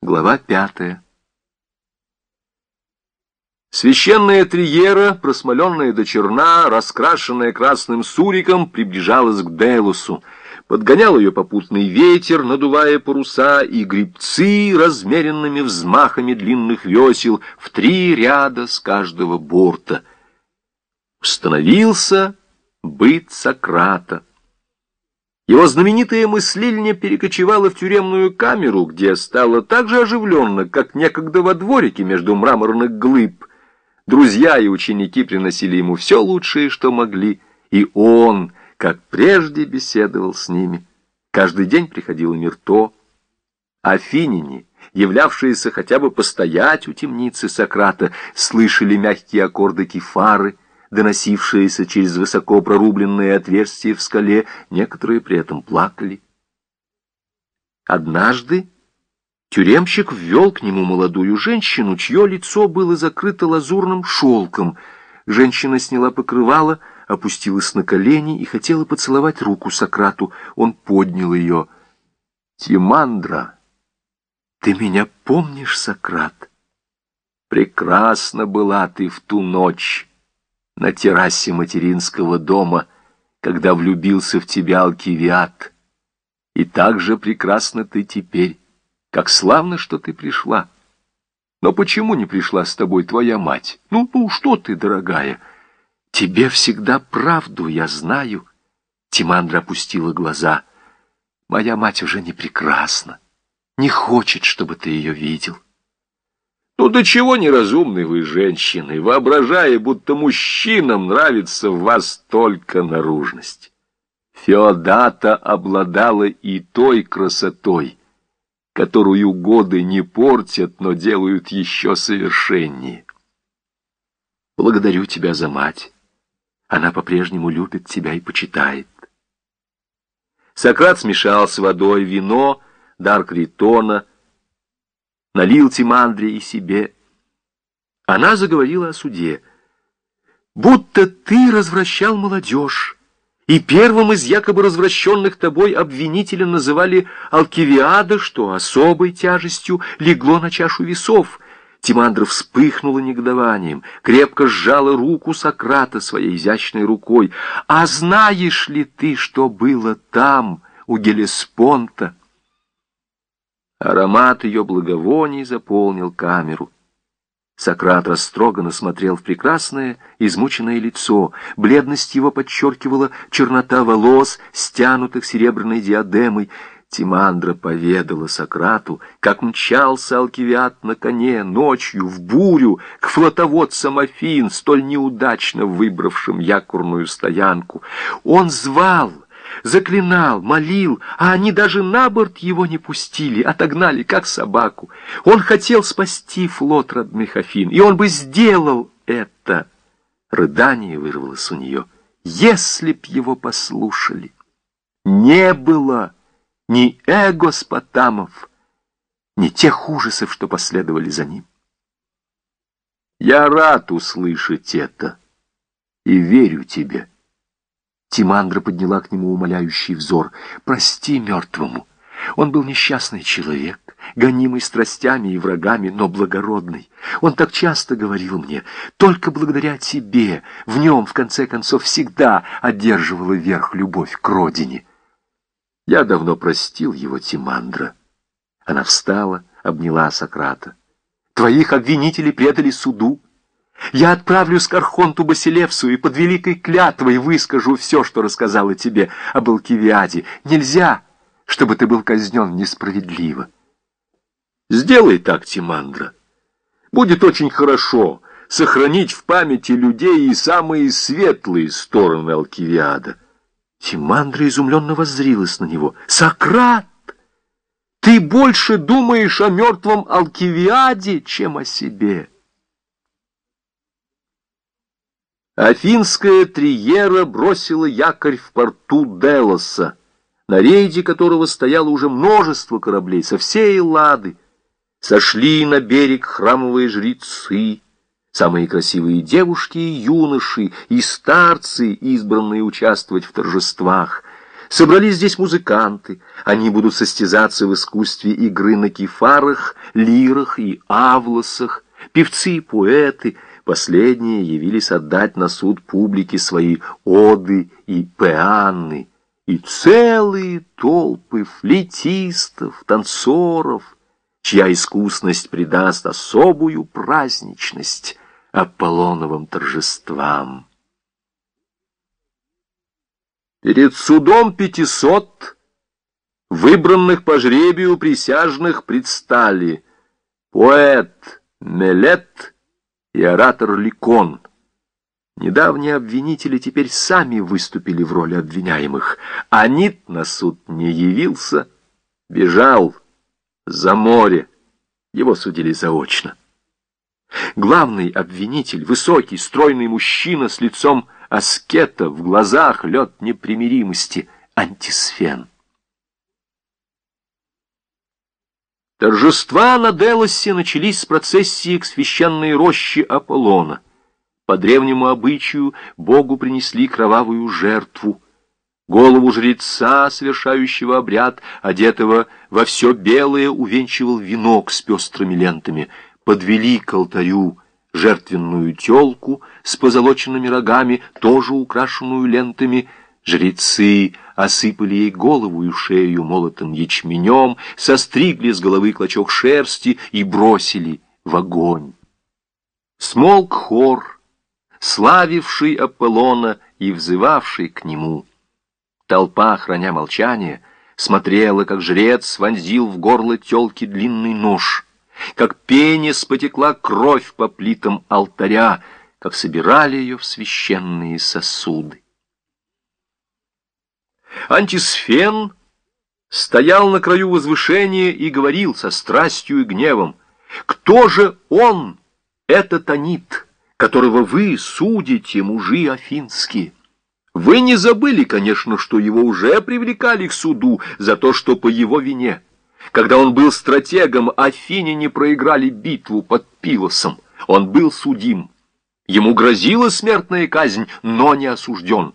Глава пятая. Священная триера, просмоленная до черна, раскрашенная красным суриком, приближалась к Делусу. Подгонял ее попутный ветер, надувая паруса, и грибцы размеренными взмахами длинных весел в три ряда с каждого борта. Установился быт Сократа. Его знаменитая мыслильня перекочевала в тюремную камеру, где стало так же оживленно, как некогда во дворике между мраморных глыб. Друзья и ученики приносили ему все лучшее, что могли, и он, как прежде, беседовал с ними. Каждый день приходил Мирто. Афиняне, являвшиеся хотя бы постоять у темницы Сократа, слышали мягкие аккорды кефары — доносившиеся через высоко прорубленные отверстия в скале, некоторые при этом плакали. Однажды тюремщик ввел к нему молодую женщину, чье лицо было закрыто лазурным шелком. Женщина сняла покрывало, опустилась на колени и хотела поцеловать руку Сократу. Он поднял ее. «Тимандра, ты меня помнишь, Сократ? Прекрасна была ты в ту ночь» на террасе материнского дома, когда влюбился в тебя Алкивиад. И так же прекрасна ты теперь, как славно, что ты пришла. Но почему не пришла с тобой твоя мать? Ну, ну, что ты, дорогая? Тебе всегда правду я знаю. Тимандра опустила глаза. Моя мать уже не прекрасна, не хочет, чтобы ты ее видел. Ну до чего неразумны вы, женщины, воображая, будто мужчинам нравится в вас только наружность. Феодата обладала и той красотой, которую годы не портят, но делают еще совершеннее. Благодарю тебя за мать. Она по-прежнему любит тебя и почитает. Сократ смешал с водой вино, дар критона — налил Тимандре и себе. Она заговорила о суде. «Будто ты развращал молодежь, и первым из якобы развращенных тобой обвинителя называли Алкивиада, что особой тяжестью легло на чашу весов». Тимандра вспыхнула негодованием, крепко сжала руку Сократа своей изящной рукой. «А знаешь ли ты, что было там, у Гелеспонта?» Аромат ее благовоний заполнил камеру. Сократ растроганно смотрел в прекрасное, измученное лицо. Бледность его подчеркивала чернота волос, стянутых серебряной диадемой. Тимандра поведала Сократу, как мчался Алкивиад на коне ночью в бурю к флотоводцам Афин, столь неудачно выбравшим якорную стоянку. Он звал заклинал, молил, а они даже на борт его не пустили, отогнали, как собаку. Он хотел спасти флот родных Афин, и он бы сделал это. Рыдание вырвалось у нее. Если б его послушали. Не было ни эгоспотамов, ни тех ужасов, что последовали за ним. Я рад услышать это и верю тебе. Тимандра подняла к нему умоляющий взор. «Прости мертвому. Он был несчастный человек, гонимый страстями и врагами, но благородный. Он так часто говорил мне, только благодаря тебе в нем, в конце концов, всегда одерживала верх любовь к родине. Я давно простил его, Тимандра». Она встала, обняла Сократа. «Твоих обвинителей предали суду». Я отправлюсь к Архонту Басилевсу и под великой клятвой выскажу все, что рассказала тебе об Алкивиаде. Нельзя, чтобы ты был казнен несправедливо. Сделай так, Тимандра. Будет очень хорошо сохранить в памяти людей и самые светлые стороны Алкивиада. Тимандра изумленно воззрилась на него. «Сократ! Ты больше думаешь о мертвом Алкивиаде, чем о себе!» Афинская триера бросила якорь в порту Делоса, на рейде которого стояло уже множество кораблей со всей Лады. Сошли на берег храмовые жрецы, самые красивые девушки и юноши, и старцы, избранные участвовать в торжествах. Собрались здесь музыканты, они будут состязаться в искусстве игры на кефарах, лирах и авлосах, певцы и поэты, последние явились отдать на суд публике свои оды и пеанны, и целые толпы флейтистов, танцоров, чья искусность придаст особую праздничность Аполлоновым торжествам. Перед судом пятисот выбранных по жребию присяжных предстали поэт Мелет и оратор Ликон. Недавние обвинители теперь сами выступили в роли обвиняемых. Анит на суд не явился, бежал за море. Его судили заочно. Главный обвинитель, высокий, стройный мужчина с лицом аскета, в глазах лед непримиримости, антисфен. Торжества на Делосе начались с процессии к священной роще Аполлона. По древнему обычаю Богу принесли кровавую жертву. Голову жреца, совершающего обряд, одетого во все белое, увенчивал венок с пестрыми лентами. Подвели к алтарю жертвенную телку с позолоченными рогами, тоже украшенную лентами. Жрецы осыпали ей голову и шею молотым ячменем, состригли с головы клочок шерсти и бросили в огонь. Смолк хор — славивший Аполлона и взывавший к нему. Толпа, храня молчание, смотрела, как жрец вонзил в горло телки длинный нож, как пенис потекла кровь по плитам алтаря, как собирали ее в священные сосуды. Антисфен стоял на краю возвышения и говорил со страстью и гневом, «Кто же он, этот Анит?» которого вы судите, мужи афинские. Вы не забыли, конечно, что его уже привлекали к суду за то, что по его вине. Когда он был стратегом, афиняне проиграли битву под Пилосом. Он был судим. Ему грозила смертная казнь, но не осужден.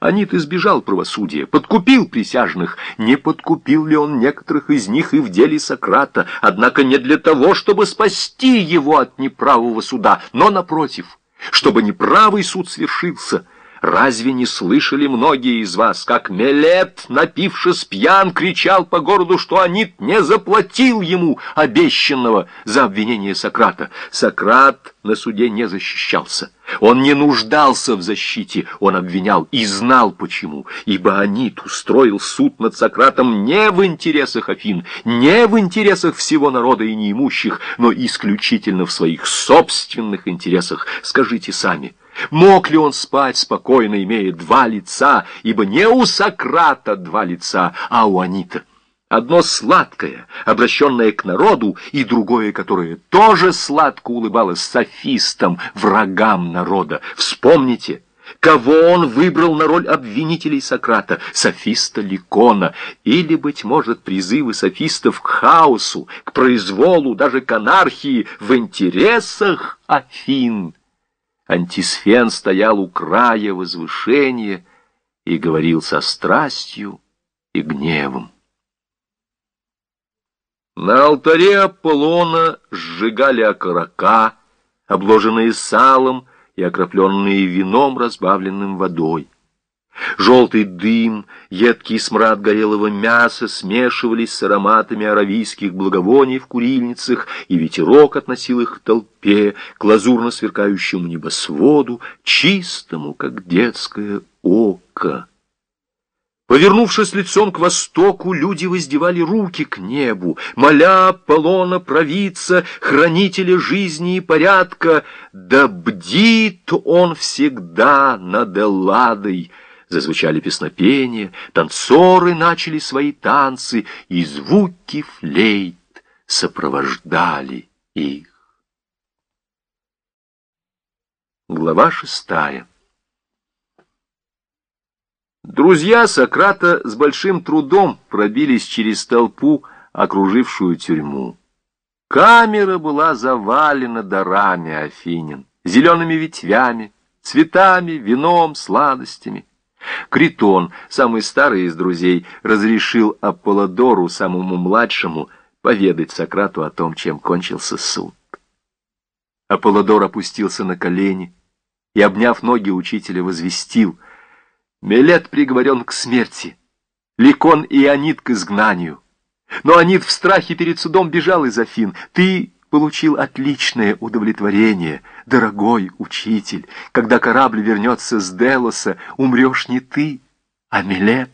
Анит избежал правосудия, подкупил присяжных. Не подкупил ли он некоторых из них и в деле Сократа, однако не для того, чтобы спасти его от неправого суда, но, напротив, чтобы неправый суд свершился — Разве не слышали многие из вас, как Мелет, напившись пьян, кричал по городу, что Анит не заплатил ему обещанного за обвинение Сократа? Сократ на суде не защищался. Он не нуждался в защите, он обвинял и знал почему, ибо Анит устроил суд над Сократом не в интересах Афин, не в интересах всего народа и неимущих, но исключительно в своих собственных интересах. Скажите сами, Мог ли он спать спокойно, имея два лица, ибо не у Сократа два лица, а у Анита? Одно сладкое, обращенное к народу, и другое, которое тоже сладко улыбалось софистам, врагам народа. Вспомните, кого он выбрал на роль обвинителей Сократа, софиста Ликона, или, быть может, призывы софистов к хаосу, к произволу, даже к анархии в интересах Афин. Антисфен стоял у края возвышения и говорил со страстью и гневом. На алтаре Аполлона сжигали окорока, обложенные салом и окропленные вином, разбавленным водой. Желтый дым, едкий смрад горелого мяса смешивались с ароматами аравийских благовоний в курильницах, и ветерок относил их к толпе, к лазурно сверкающему небосводу, чистому, как детское око. Повернувшись лицом к востоку, люди воздевали руки к небу, моля Аполлона провидца, хранителя жизни и порядка, да бдит он всегда над Элладой, зазвучали песнопения, танцоры начали свои танцы, и звуки флейт сопровождали их. Глава шестая Друзья Сократа с большим трудом пробились через толпу, окружившую тюрьму. Камера была завалена дарами Афинин, зелеными ветвями, цветами, вином, сладостями. Критон, самый старый из друзей, разрешил Аполлодору, самому младшему, поведать Сократу о том, чем кончился суд. Аполлодор опустился на колени и, обняв ноги учителя, возвестил. Мелет приговорен к смерти, Ликон и Анит к изгнанию. Но Анит в страхе перед судом бежал из Афин. Ты получил отличное удовлетворение, дорогой учитель. Когда корабль вернется с Делоса, умрешь не ты, а Мелет.